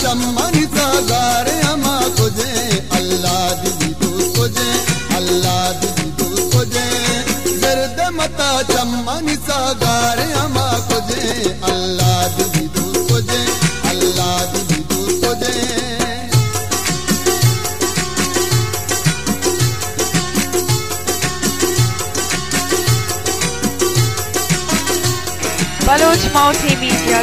चमन सागार अमा तुझे अल्लाह दीदी तू अल्लाह दीदी तू चमन सागार अल्लाह अल्लाह दीदी तू बलोच माउथी मीडिया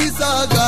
ಮಿಸಾಗ